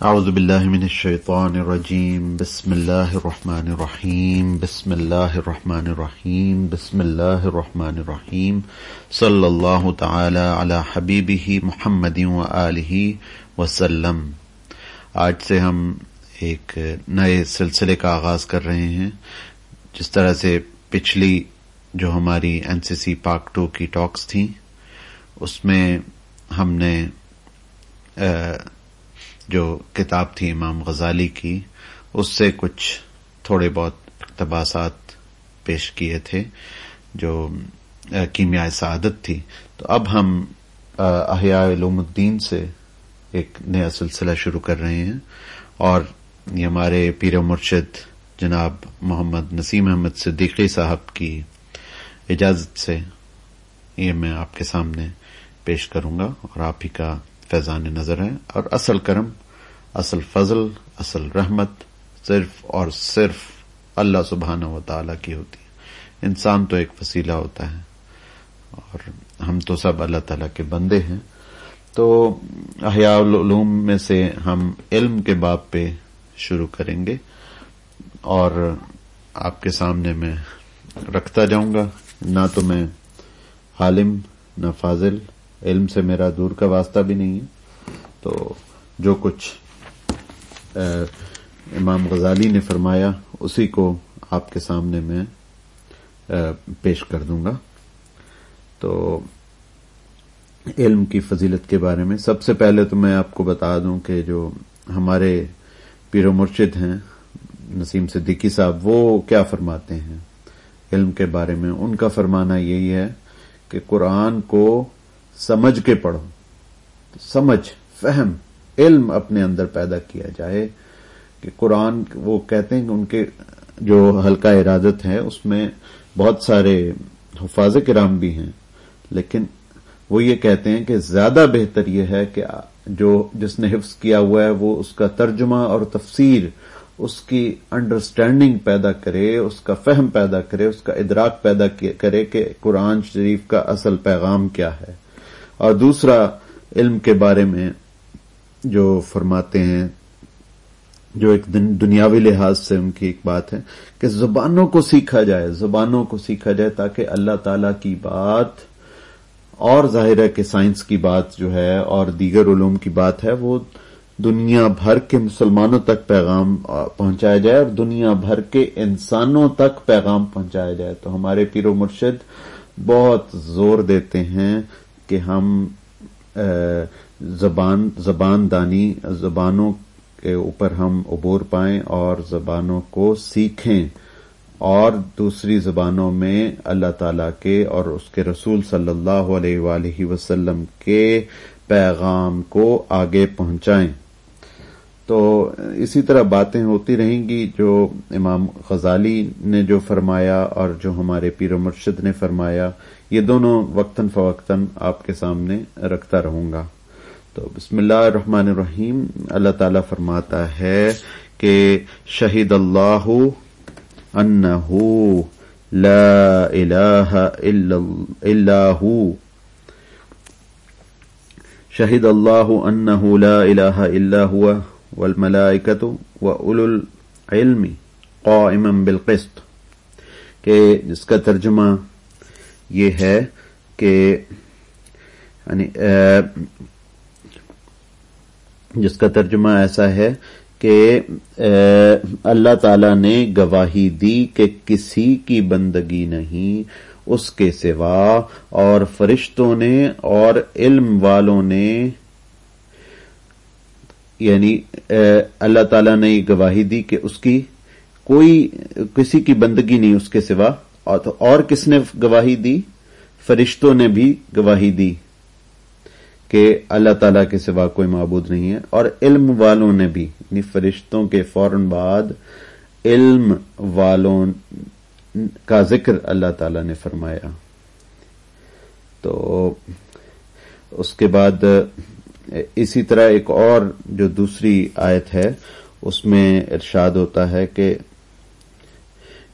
اعوذ باللہ من الشیطان الرجیم، بسم اللہ الرحمن الرحیم، بسم اللہ الرحمن الرحیم، بسم اللہ الرحمن الرحیم، صلی اللہ تعالی علی حبیبہ محمد و آلہ وسلم۔ آج سے ہم ایک نئے سلسلے کا آغاز کر رہے ہیں، جس طرح سے پچھلی جو ہماری این سی سی پاک ٹو کی ٹاکس تھیں، اس میں ہم نے جو کتاب تھی امام غزالی کی، اس سے کچھ تھوڑے بہت اقتباسات پیش کیے تھے جو کیمیائے سعادت تھی۔ تو اب ہم احیاء علوم الدین سے ایک نیا سلسلہ شروع کر رہے ہیں اور یہ ہمارے پیر مرشد جناب محمد نسیم احمد صدیقی صاحب کی اجازت سے یہ میں آپ کے سامنے پیش کروں گا اور آپ ہی کا فیضان نظر ہے اور اصل کرم، اصل فضل، اصل رحمت صرف اور صرف اللہ سبحانہ و تعالی کی ہوتی ہے۔ انسان تو ایک وسیلہ ہوتا ہے اور ہم تو سب اللہ تعالی کے بندے ہیں۔ تو احیاء العلوم میں سے ہم علم کے باب پہ شروع کریں گے اور آپ کے سامنے میں رکھتا جاؤں گا۔ نہ تو میں عالم نہ فاضل۔ علم سے میرا دور کا واسطہ بھی نہیں ہے۔ تو جو کچھ امام غزالی نے فرمایا، اسی کو آپ کے سامنے میں پیش کر دوں گا۔ تو علم کی فضیلت کے بارے میں، سب سے پہلے تو میں آپ کو بتا دوں کہ جو ہمارے پیر و مرشد ہیں، نسیم صدیقی صاحب، وہ کیا فرماتے ہیں علم کے بارے میں؟ ان کا فرمانا یہی ہے کہ قرآن کو سمجھ کے پڑھو۔ سمجھ، فہم، علم اپنے اندر پیدا کیا جائے کہ قرآن وہ کہتے ہیں کہ ان کے جو ہلکا ارادت ہے اس میں بہت سارے حفاظ کرام بھی ہیں۔ لیکن وہ یہ کہتے ہیں کہ زیادہ بہتر یہ ہے کہ جو جس نے حفظ کیا ہوا ہے، وہ اس کا ترجمہ اور تفسیر، اس کی انڈرسٹینڈنگ پیدا کرے، اس کا فہم پیدا کرے، اس کا ادراک پیدا کرے کہ قرآن شریف کا اصل پیغام کیا ہے۔ اور دوسرا علم کے بارے میں جو فرماتے ہیں، جو ایک دنیاوی لحاظ سے ان کی ایک بات ہے کہ زبانوں کو سیکھا جائے، زبانوں کو سیکھا جائے تاکہ اللہ تعالی کی بات اور ظاہر ہے کہ سائنس کی بات جو ہے اور دیگر علوم کی بات ہے، وہ دنیا بھر کے مسلمانوں تک پیغام پہنچایا جائے اور دنیا بھر کے انسانوں تک پیغام پہنچایا جائے۔ تو ہمارے پیر و مرشد بہت زور دیتے ہیں کہ ہم زبان زبان دانی، زبانوں کے اوپر ہم عبور پائیں اور زبانوں کو سیکھیں اور دوسری زبانوں میں اللہ تعالی کے اور اس کے رسول صلی اللہ علیہ وآلہ وسلم کے پیغام کو آگے پہنچائیں۔ تو اسی طرح باتیں ہوتی رہیں گی جو امام غزالی نے جو فرمایا اور جو ہمارے پیر و مرشد نے فرمایا۔ یہ دونوں وقتاً فوقتاً آپ کے سامنے رکھتا رہوں گا۔ تو بسم اللہ الرحمن الرحیم۔ اللہ تعالی فرماتا ہے کہ شہید اللہ انہو لا الہ الا ہو۔ شہید اللہ انہو لا الہ الا ہوا والملائکة وأولو العلم قائما بالقسط، کہ جس کا ترجمہ یہ ہے کہ یعنی جس کا ترجمہ ایسا ہے کہ اللہ تعالی نے گواہی دی کہ کسی کی بندگی نہیں اس کے سوا، اور فرشتوں نے اور علم والوں نے یعنی اللہ تعالی نے یہ گواہی دی کہ اس کی کوئی، کسی کی بندگی نہیں اس کے سوا۔ اور کس نے گواہی دی؟ فرشتوں نے بھی گواہی دی کہ اللہ تعالی کے سوا کوئی معبود نہیں ہے اور علم والوں نے بھی یعنی فرشتوں کے فوراً بعد علم والوں کا ذکر اللہ تعالی نے فرمایا۔ تو اس کے بعد اسی طرح ایک اور جو دوسری آیت ہے، اس میں ارشاد ہوتا ہے کہ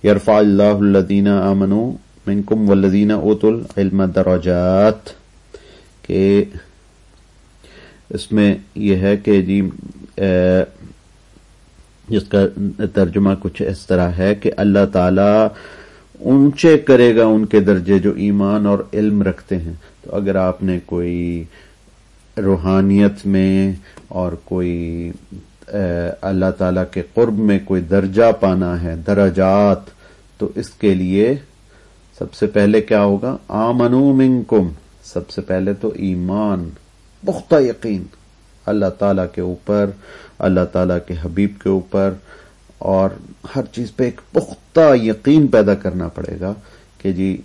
یرفا اللہ الدین امن منکم ولدین اوت العلم دروجات کہ اس میں یہ ہے کہ جی جس کا ترجمہ کچھ اس طرح ہے کہ اللہ تعالی اونچے کرے گا ان کے درجے جو ایمان اور علم رکھتے ہیں۔ تو اگر آپ نے کوئی روحانیت میں اور کوئی اللہ تعالی کے قرب میں کوئی درجہ پانا ہے، درجات، تو اس کے لیے سب سے پہلے کیا ہوگا؟ آمنو منکم، سب سے پہلے تو ایمان، پختہ یقین، اللہ تعالی کے اوپر، اللہ تعالی کے حبیب کے اوپر، اور ہر چیز پہ ایک پختہ یقین پیدا کرنا پڑے گا کہ جی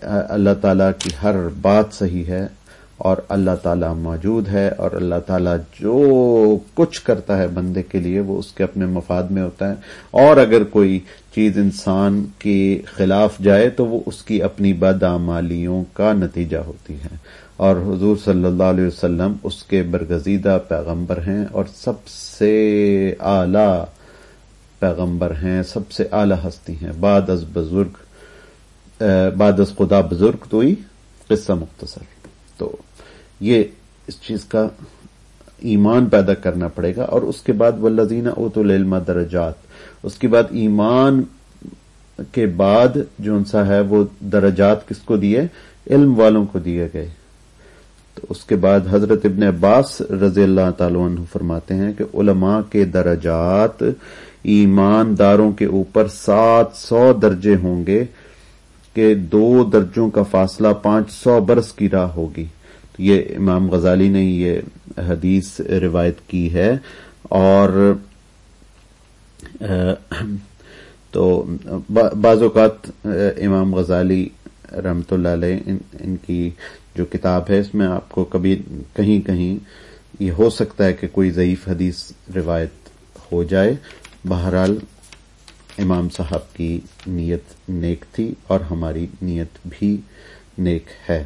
اللہ تعالی کی ہر بات صحیح ہے اور اللہ تعالیٰ موجود ہے اور اللہ تعالیٰ جو کچھ کرتا ہے بندے کے لیے وہ اس کے اپنے مفاد میں ہوتا ہے اور اگر کوئی چیز انسان کے خلاف جائے تو وہ اس کی اپنی بدعمالیوں کا نتیجہ ہوتی ہے اور حضور صلی اللہ علیہ وسلم اس کے برگزیدہ پیغمبر ہیں اور سب سے اعلی پیغمبر ہیں، سب سے اعلی ہستی ہیں۔ بعد از بزرگ بعد از خدا بزرگ تو ہی قصہ مختصر تو یہ اس چیز کا ایمان پیدا کرنا پڑے گا اور اس کے بعد ولزینہ اوت العلم درجات، اس کے بعد ایمان کے بعد جو سا ہے وہ درجات کس کو دیے؟ علم والوں کو دیے گئے۔ تو اس کے بعد حضرت ابن عباس رضی اللہ تعالی عنہ فرماتے ہیں کہ علماء کے درجات ایمانداروں کے اوپر سات سو درجے ہوں گے۔ کہ دو درجوں کا فاصلہ پانچ سو برس کی راہ ہوگی۔ تو یہ امام غزالی نے یہ حدیث روایت کی ہے۔ اور تو بعض اوقات امام غزالی رحمت اللہ علیہ ان کی جو کتاب ہے، اس میں آپ کو کبھی کہیں کہیں یہ ہو سکتا ہے کہ کوئی ضعیف حدیث روایت ہو جائے۔ بہرحال امام صاحب کی نیت نیک تھی اور ہماری نیت بھی نیک ہے۔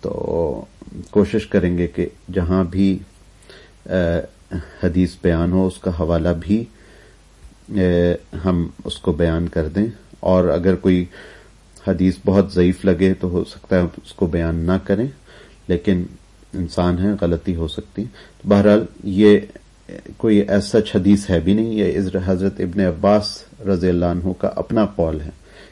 تو کوشش کریں گے کہ جہاں بھی حدیث بیان ہو، اس کا حوالہ بھی ہم اس کو بیان کر دیں۔ اور اگر کوئی حدیث بہت ضعیف لگے تو ہو سکتا ہے اس کو بیان نہ کریں، لیکن انسان ہے غلطی ہو سکتی۔ بہرحال یہ کوئی ایسا حدیث ہے بھی نہیں، یہ حضرت ابن عباس رضی اللہ عنہ کا اپنا قول ہے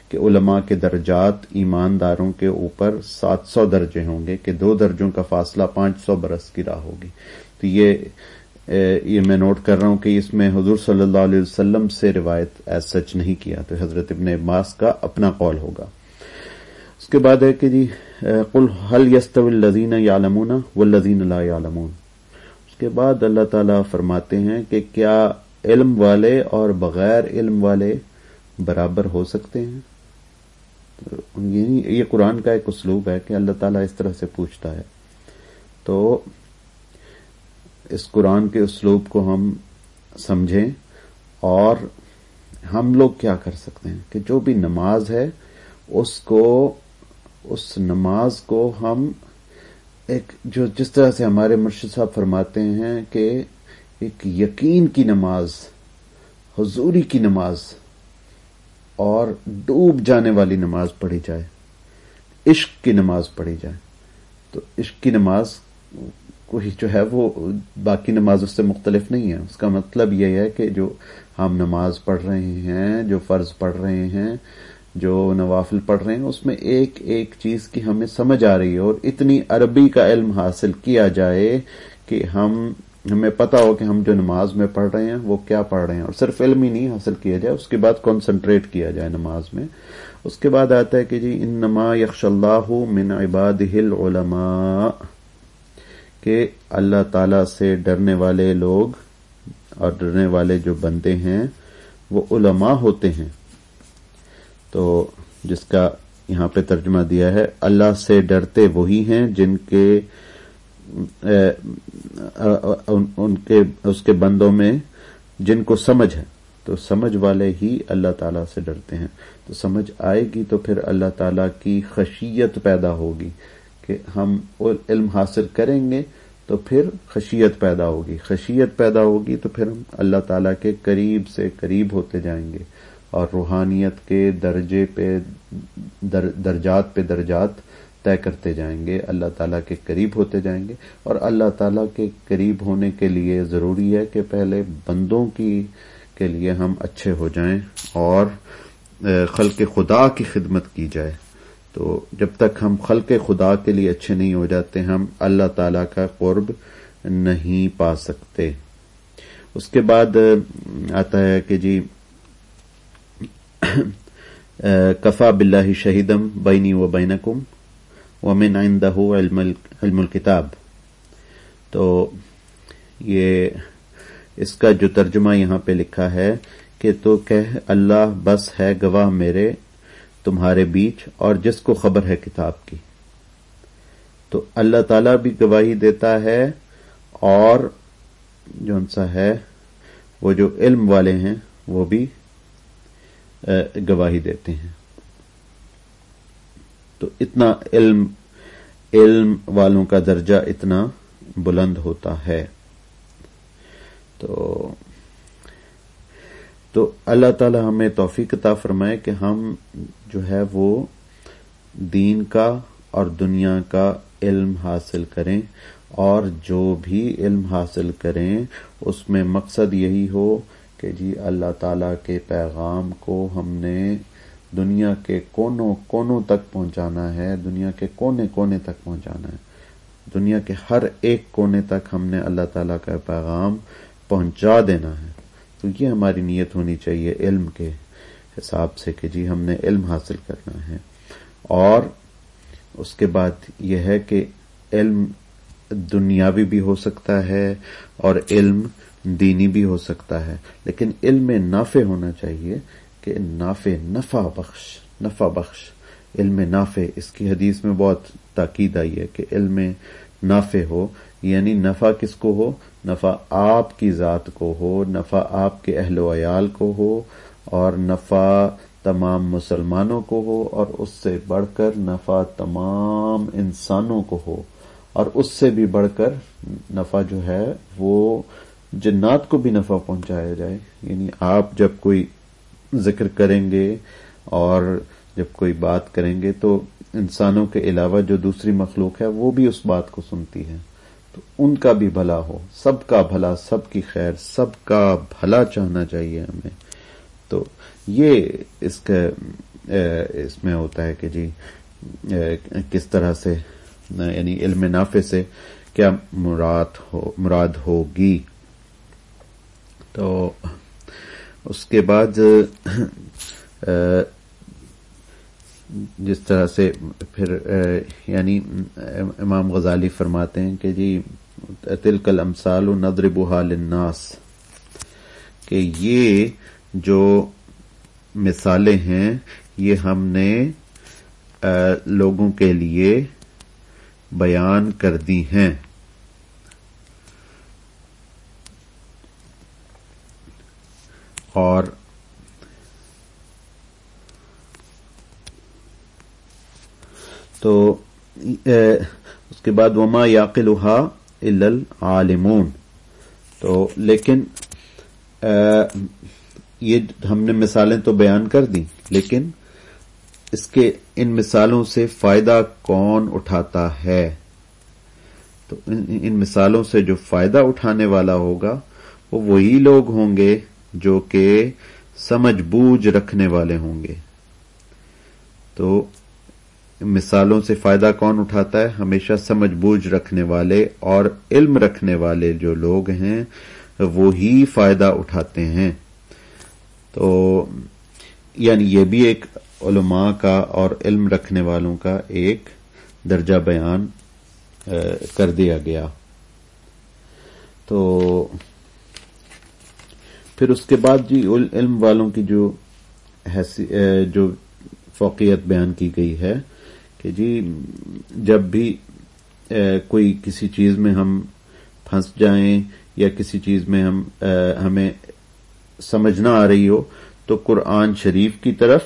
کہ علماء کے درجات ایمانداروں کے اوپر سات سو درجے ہوں گے، کہ دو درجوں کا فاصلہ پانچ سو برس کی راہ ہوگی۔ تو یہ یہ میں نوٹ کر رہا ہوں کہ اس میں حضور صلی اللہ علیہ وسلم سے روایت ایز سچ نہیں کیا، تو حضرت ابن عباس کا اپنا قول ہوگا۔ اس کے بعد ہے کہ جی قل حل یست الزین یالمون و لا یالمون اس کے بعد اللہ تعالی فرماتے ہیں کہ کیا علم والے اور بغیر علم والے برابر ہو سکتے ہیں؟ یعنی یہ قرآن کا ایک اسلوب ہے کہ اللہ تعالیٰ اس طرح سے پوچھتا ہے۔ تو اس قرآن کے اسلوب کو ہم سمجھیں اور ہم لوگ کیا کر سکتے ہیں کہ جو بھی نماز ہے، اس کو، اس نماز کو ہم ایک جو جس طرح سے ہمارے مرشد صاحب فرماتے ہیں کہ ایک یقین کی نماز، حضوری کی نماز اور ڈوب جانے والی نماز پڑھی جائے، عشق کی نماز پڑھی جائے۔ تو عشق کی نماز کوئی جو ہے وہ باقی نماز اس سے مختلف نہیں ہے۔ اس کا مطلب یہ ہے کہ جو ہم نماز پڑھ رہے ہیں، جو فرض پڑھ رہے ہیں جو نوافل پڑھ رہے ہیں، اس میں ایک ایک چیز کی ہمیں سمجھ آ رہی ہے اور اتنی عربی کا علم حاصل کیا جائے کہ ہم، ہمیں پتا ہو کہ ہم جو نماز میں پڑھ رہے ہیں، وہ کیا پڑھ رہے ہیں اور صرف علم ہی نہیں حاصل کیا جائے، اس کے بعد کانسنٹریٹ کیا جائے نماز میں۔ اس کے بعد آتا ہے کہ جی ان نما یکش اللہ من عباد علماء کہ اللہ تعالی سے ڈرنے والے لوگ اور ڈرنے والے جو بندے ہیں، وہ علماء ہوتے ہیں۔ تو جس کا یہاں پہ ترجمہ دیا ہے، اللہ سے ڈرتے وہی ہیں جن کے ان کے، اس کے بندوں میں جن کو سمجھ ہے۔ تو سمجھ والے ہی اللہ تعالی سے ڈرتے ہیں۔ تو سمجھ آئے گی تو پھر اللہ تعالی کی خشیت پیدا ہوگی کہ ہم علم حاصل کریں گے تو پھر خشیت پیدا ہوگی۔ خشیت پیدا ہوگی تو پھر ہم اللہ تعالی کے قریب سے قریب ہوتے جائیں گے۔ اور روحانیت کے درجے پہ در، درجات پہ درجات طے کرتے جائیں گے، اللہ تعالیٰ کے قریب ہوتے جائیں گے۔ اور اللہ تعالیٰ کے قریب ہونے کے لیے ضروری ہے کہ پہلے بندوں کی کے لیے ہم اچھے ہو جائیں اور خلق خدا کی خدمت کی جائے۔ تو جب تک ہم خلق خدا کے لیے اچھے نہیں ہو جاتے، ہم اللہ تعالی کا قرب نہیں پا سکتے۔ اس کے بعد آتا ہے کہ جی کفا بلّہ شہیدم بینی و بینکم ومن عندہ علم الکتاب. تو یہ اس کا جو ترجمہ یہاں پہ لکھا ہے کہ تو کہ اللہ بس ہے گواہ میرے تمہارے بیچ اور جس کو خبر ہے کتاب کی. تو اللہ تعالی بھی گواہی دیتا ہے اور جو سا ہے، وہ جو علم والے ہیں، وہ بھی گواہی دیتے ہیں۔ تو اتنا علم علم والوں کا درجہ اتنا بلند ہوتا ہے۔ تو تو اللہ تعالی ہمیں توفیق عطا فرمائے کہ ہم جو ہے وہ دین کا اور دنیا کا علم حاصل کریں اور جو بھی علم حاصل کریں، اس میں مقصد یہی ہو کہ جی اللہ تعالی کے پیغام کو ہم نے دنیا کے کونوں کونوں تک پہنچانا ہے، دنیا کے کونے کونے تک پہنچانا ہے۔ دنیا کے ہر ایک کونے تک ہم نے اللہ تعالی کا پیغام پہنچا دینا ہے۔ تو یہ ہماری نیت ہونی چاہیے علم کے حساب سے کہ جی ہم نے علم حاصل کرنا ہے۔ اور اس کے بعد یہ ہے کہ علم دنیاوی بھی ہو سکتا ہے اور علم دینی بھی ہو سکتا ہے، لیکن علم نافع ہونا چاہیے کہ نافع نفع بخش نفع بخش۔ علم نافع، اس کی حدیث میں بہت تاکید آئی ہے کہ علم نافع ہو یعنی نفع کس کو ہو؟ نفع آپ کی ذات کو ہو، نفع آپ کے اہل و عیال کو ہو، اور نفع تمام مسلمانوں کو ہو، اور اس سے بڑھ کر نفع تمام انسانوں کو ہو۔ اور اس سے بھی بڑھ کر نفع جو ہے وہ جنات کو بھی نفع پہنچایا جائے۔ یعنی آپ جب کوئی ذکر کریں گے اور جب کوئی بات کریں گے تو انسانوں کے علاوہ جو دوسری مخلوق ہے وہ بھی اس بات کو سنتی ہے۔ تو ان کا بھی بھلا ہو۔ سب کا بھلا، سب کی خیر، سب کا بھلا چاہنا چاہیے ہمیں۔ تو یہ اس کا اس میں ہوتا ہے کہ جی کس طرح سے یعنی علم نافع سے کیا مراد ہو، مراد ہوگی؟ تو اس کے بعد جس طرح سے پھر یعنی امام غزالی فرماتے ہیں کہ جی تلکل امسال و ندر بحال الناس کہ یہ جو مثالیں ہیں، یہ ہم نے لوگوں کے لیے بیان کر دی ہیں۔ اور تو اس کے بعد وما یاقلحا العالمون تو لیکن یہ ہم نے مثالیں تو بیان کر دی لیکن اس کے ان مثالوں سے فائدہ کون اٹھاتا ہے؟ تو ان مثالوں سے جو فائدہ اٹھانے والا ہوگا، وہ وہی لوگ ہوں گے جو کہ سمجھ بوجھ رکھنے والے ہوں گے۔ تو مثالوں سے فائدہ کون اٹھاتا ہے؟ ہمیشہ سمجھ بوجھ رکھنے والے اور علم رکھنے والے جو لوگ ہیں، وہی فائدہ اٹھاتے ہیں۔ تو یعنی یہ بھی ایک علماء کا اور علم رکھنے والوں کا ایک درجہ بیان کر دیا گیا۔ تو پھر اس کے بعد جی علم والوں کی جو جو فوقیت بیان کی گئی ہے کہ جی جب بھی کوئی کسی چیز میں ہم پھنس جائیں یا کسی چیز میں ہم ہمیں سمجھ نہ آ رہی ہو، تو قرآن شریف کی طرف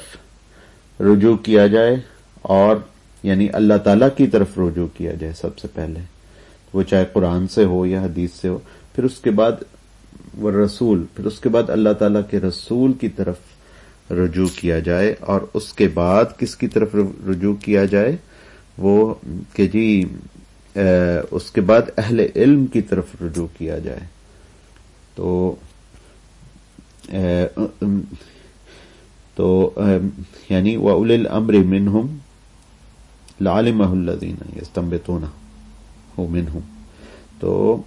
رجوع کیا جائے اور یعنی اللہ تعالی کی طرف رجوع کیا جائے سب سے پہلے۔ وہ چاہے قرآن سے ہو یا حدیث سے ہو۔ پھر اس کے بعد وہ رسول، پھر اس کے بعد اللہ تعالی کے رسول کی طرف رجوع کیا جائے، اور اس کے بعد کس کی طرف رجوع کیا جائے؟ وہ کہ جی اس کے بعد اہل علم کی طرف رجوع کیا جائے۔ تو تو یعنی وہ اول امر منہم لعلمہ الذین یستنبتون منہم تو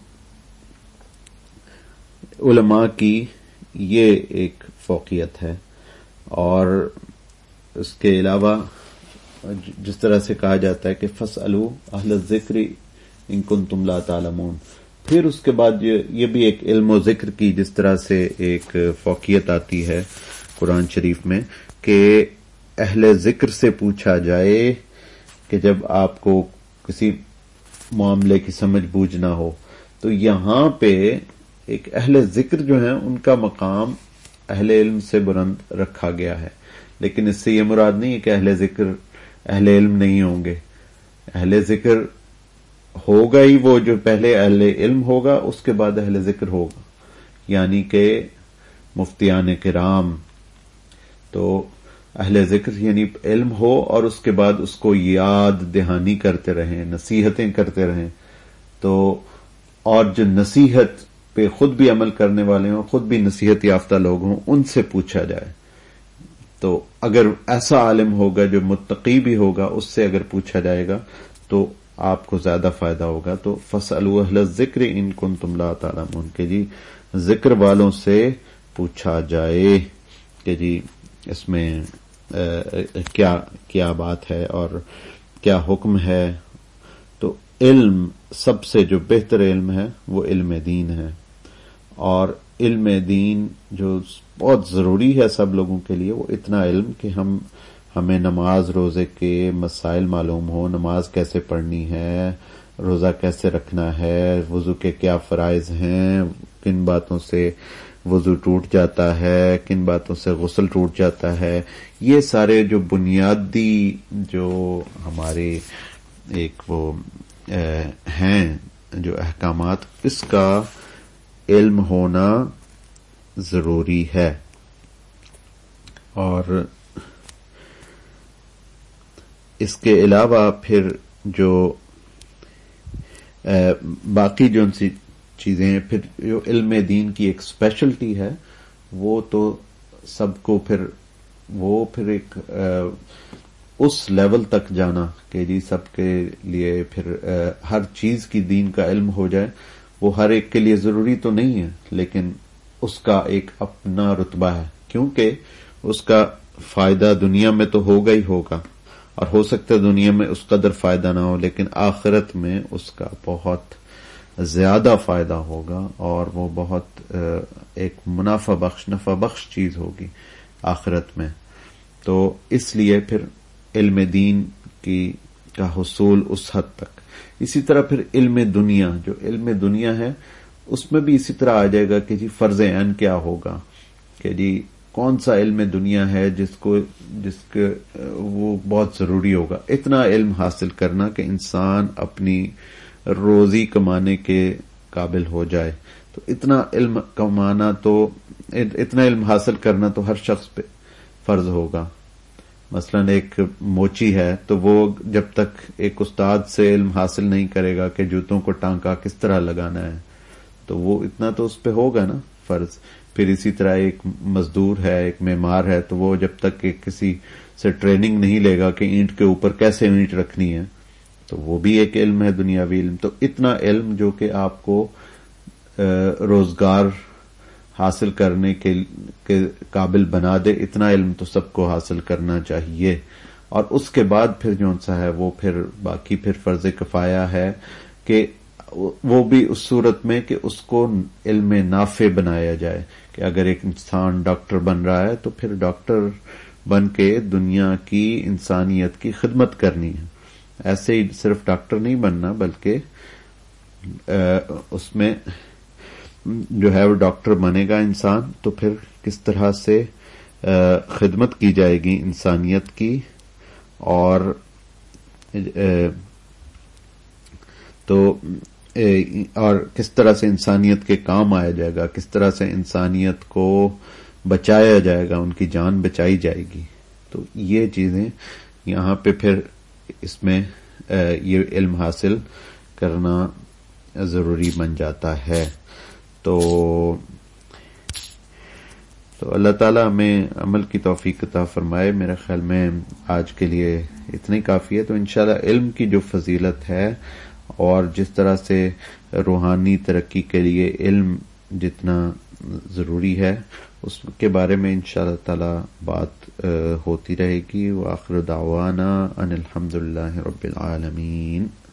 علماء کی یہ ایک فوقیت ہے اور اس کے علاوہ جس طرح سے کہا جاتا ہے کہ فص اہل ذکر انکن تم لا تعلمون۔ پھر اس کے بعد یہ بھی ایک علم و ذکر کی جس طرح سے ایک فوقیت آتی ہے قرآن شریف میں کہ اہل ذکر سے پوچھا جائے کہ جب آپ کو کسی معاملے کی سمجھ بوجھ نہ ہو تو یہاں پہ ایک اہل ذکر جو ہے ان کا مقام اہل علم سے بلند رکھا گیا ہے۔ لیکن اس سے یہ مراد نہیں ہے کہ اہل ذکر اہل علم نہیں ہوں گے۔ اہل ذکر ہوگا ہی وہ جو پہلے اہل علم ہوگا، اس کے بعد اہل ذکر ہوگا۔ یعنی کہ مفتیان کرام۔ تو اہل ذکر یعنی علم ہو اور اس کے بعد اس کو یاد دہانی کرتے رہیں، نصیحتیں کرتے رہیں۔ تو اور جو نصیحت پہ خود بھی عمل کرنے والے ہوں، خود بھی نصیحت یافتہ لوگ ہوں، ان سے پوچھا جائے۔ تو اگر ایسا عالم ہوگا جو متقی بھی ہوگا، اس سے اگر پوچھا جائے گا، تو آپ کو زیادہ فائدہ ہوگا۔ تو فصل اہل ذکر ان کن تم لا تعالیٰ ان کے جی ذکر والوں سے پوچھا جائے کہ جی اس میں کیا کیا بات ہے اور کیا حکم ہے۔ تو علم، سب سے جو بہتر علم ہے، وہ علم دین ہے۔ اور علم دین جو بہت ضروری ہے سب لوگوں کے لیے، وہ اتنا علم کہ ہم، ہمیں نماز روزے کے مسائل معلوم ہو نماز کیسے پڑھنی ہے، روزہ کیسے رکھنا ہے، وضو کے کیا فرائض ہیں، کن باتوں سے وضو ٹوٹ جاتا ہے، کن باتوں سے غسل ٹوٹ جاتا ہے۔ یہ سارے جو بنیادی جو ہمارے ایک وہ ہیں جو احکامات، اس کا علم ہونا ضروری ہے۔ اور اس کے علاوہ پھر جو باقی جو سی چیزیں پھر جو علم دین کی ایک اسپیشلٹی ہے، وہ تو سب کو پھر، وہ پھر ایک اس لیول تک جانا کہ جی سب کے لیے پھر ہر چیز کی دین کا علم ہو جائے۔ وہ ہر ایک کے لیے ضروری تو نہیں ہے، لیکن اس کا ایک اپنا رتبہ ہے، کیونکہ اس کا فائدہ دنیا میں تو ہوگا ہی ہوگا، اور ہو سکتا ہے دنیا میں اس قدر فائدہ نہ ہو، لیکن آخرت میں اس کا بہت زیادہ فائدہ ہوگا، اور وہ بہت ایک منافع بخش، نفع بخش چیز ہوگی آخرت میں۔ تو اس لیے پھر علم دین کی کا حصول اس حد تک۔ اسی طرح پھر علم دنیا، جو علم دنیا ہے، اس میں بھی اسی طرح آ جائے گا کہ جی فرض عین کیا ہوگا؟ کہ جی کون سا علم دنیا ہے جس کو، جس کے، وہ بہت ضروری ہوگا؟ اتنا علم حاصل کرنا کہ انسان اپنی روزی کمانے کے قابل ہو جائے۔ تو اتنا علم کمانا تو، اتنا علم حاصل کرنا تو ہر شخص پہ فرض ہوگا۔ مثلا ایک موچی ہے تو وہ جب تک ایک استاد سے علم حاصل نہیں کرے گا کہ جوتوں کو ٹانکا کس طرح لگانا ہے، تو وہ اتنا تو اس پہ ہوگا نا فرض۔ پھر اسی طرح ایک مزدور ہے، ایک معمار ہے، تو وہ جب تک کہ کسی سے ٹریننگ نہیں لے گا کہ اینٹ کے اوپر کیسے اینٹ رکھنی ہے، تو وہ بھی ایک علم ہے، دنیاوی علم۔ تو اتنا علم جو کہ آپ کو روزگار حاصل کرنے کے قابل بنا دے، اتنا علم تو سب کو حاصل کرنا چاہیے۔ اور اس کے بعد پھر جو سا ہے، وہ پھر باقی پھر فرض کفایا ہے کہ وہ بھی اس صورت میں کہ اس کو علم نافع بنایا جائے۔ کہ اگر ایک انسان ڈاکٹر بن رہا ہے تو پھر ڈاکٹر بن کے دنیا کی انسانیت کی خدمت کرنی ہے۔ ایسے ہی صرف ڈاکٹر نہیں بننا، بلکہ اس میں جو ہے وہ ڈاکٹر بنے گا انسان، تو پھر کس طرح سے خدمت کی جائے گی انسانیت کی؟ اور تو اور کس طرح سے انسانیت کے کام آیا جائے گا؟ کس طرح سے انسانیت کو بچایا جائے گا؟ ان کی جان بچائی جائے گی؟ تو یہ چیزیں یہاں پہ پھر اس میں یہ علم حاصل کرنا ضروری بن جاتا ہے۔ تو تو اللہ تعالیٰ ہمیں عمل کی توفیق عطا فرمائے۔ میرے خیال میں آج کے لیے اتنی کافی ہے۔ تو انشاءاللہ علم کی جو فضیلت ہے اور جس طرح سے روحانی ترقی کے لیے علم جتنا ضروری ہے، اس کے بارے میں ان شاء اللہ تعالی بات ہوتی رہے گی۔ وہ آخر دعوانا ان الحمد رب العالمین۔